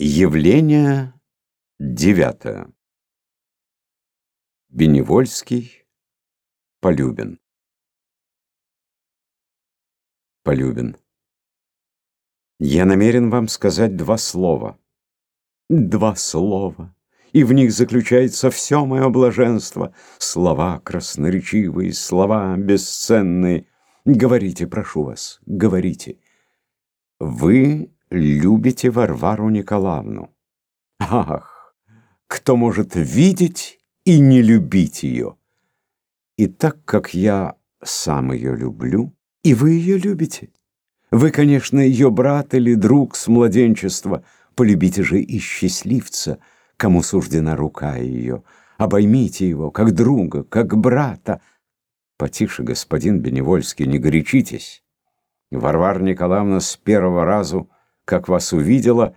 Явление девятое. Беневольский, Полюбин. Полюбин. Я намерен вам сказать два слова. Два слова, и в них заключается все мое блаженство. Слова красноречивые, слова бесценные. Говорите, прошу вас, говорите. Вы любите Варвару Николаевну. Ах, кто может видеть и не любить ее? И так как я сам ее люблю, и вы ее любите. Вы, конечно, ее брат или друг с младенчества, полюбите же и счастливца, кому суждена рука ее. Обоймите его, как друга, как брата. Потише, господин Беневольский, не горячитесь. Варвара Николаевна с первого разу как вас увидела,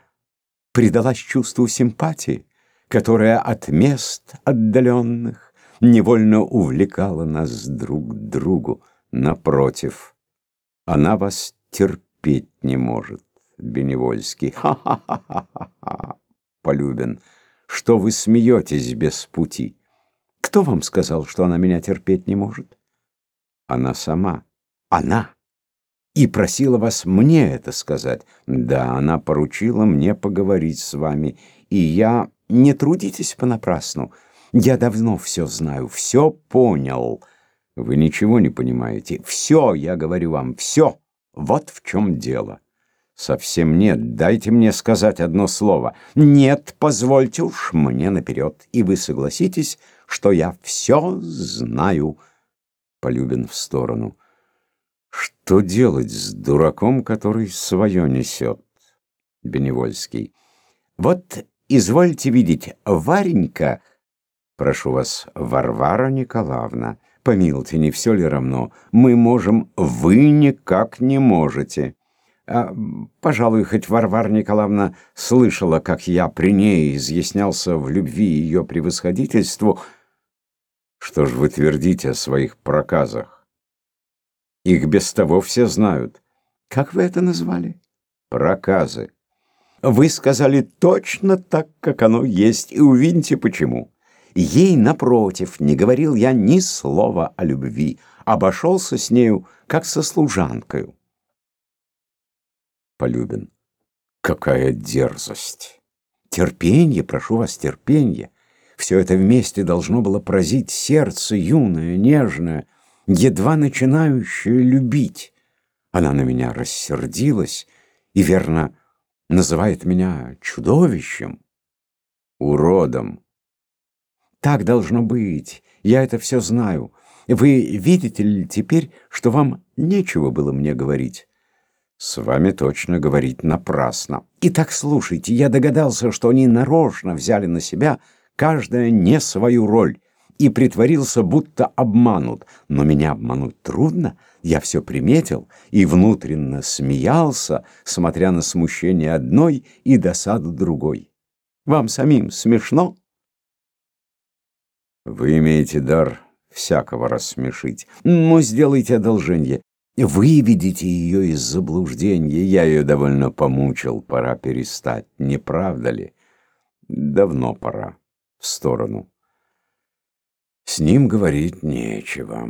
предалась чувству симпатии, которая от мест отдаленных невольно увлекала нас друг к другу. Напротив, она вас терпеть не может, Беневольский. Ха-ха-ха-ха-ха, Полюбин, что вы смеетесь без пути? Кто вам сказал, что она меня терпеть не может? Она сама. Она и просила вас мне это сказать. Да, она поручила мне поговорить с вами, и я... Не трудитесь понапрасну. Я давно все знаю, все понял. Вы ничего не понимаете. Все, я говорю вам, все. Вот в чем дело. Совсем нет. Дайте мне сказать одно слово. Нет, позвольте уж мне наперед. И вы согласитесь, что я все знаю. Полюбин в сторону. Что делать с дураком, который свое несет? Беневольский. Вот извольте видеть, Варенька, прошу вас, Варвара Николаевна, помилуйте, не все ли равно? Мы можем, вы никак не можете. А, пожалуй, хоть Варвара Николаевна слышала, как я при ней изъяснялся в любви ее превосходительству. Что ж вы твердите о своих проказах? Их без того все знают. Как вы это назвали? Проказы. Вы сказали точно так, как оно есть, и увидите почему. Ей, напротив, не говорил я ни слова о любви, обошелся с нею, как со служанкою. Полюбин. Какая дерзость! Терпенье, прошу вас, терпенье. Все это вместе должно было поразить сердце юное, нежное, едва начинающая любить. Она на меня рассердилась и, верно, называет меня чудовищем, уродом. Так должно быть, я это все знаю. Вы видите ли теперь, что вам нечего было мне говорить? С вами точно говорить напрасно. Итак, слушайте, я догадался, что они нарочно взяли на себя каждая не свою роль и притворился, будто обманут. Но меня обмануть трудно, я все приметил и внутренно смеялся, смотря на смущение одной и досаду другой. Вам самим смешно? Вы имеете дар всякого рассмешить. Но сделайте одолжение. Выведите ее из заблуждения. Я ее довольно помучил, пора перестать, не правда ли? Давно пора. В сторону. С ним говорить нечего.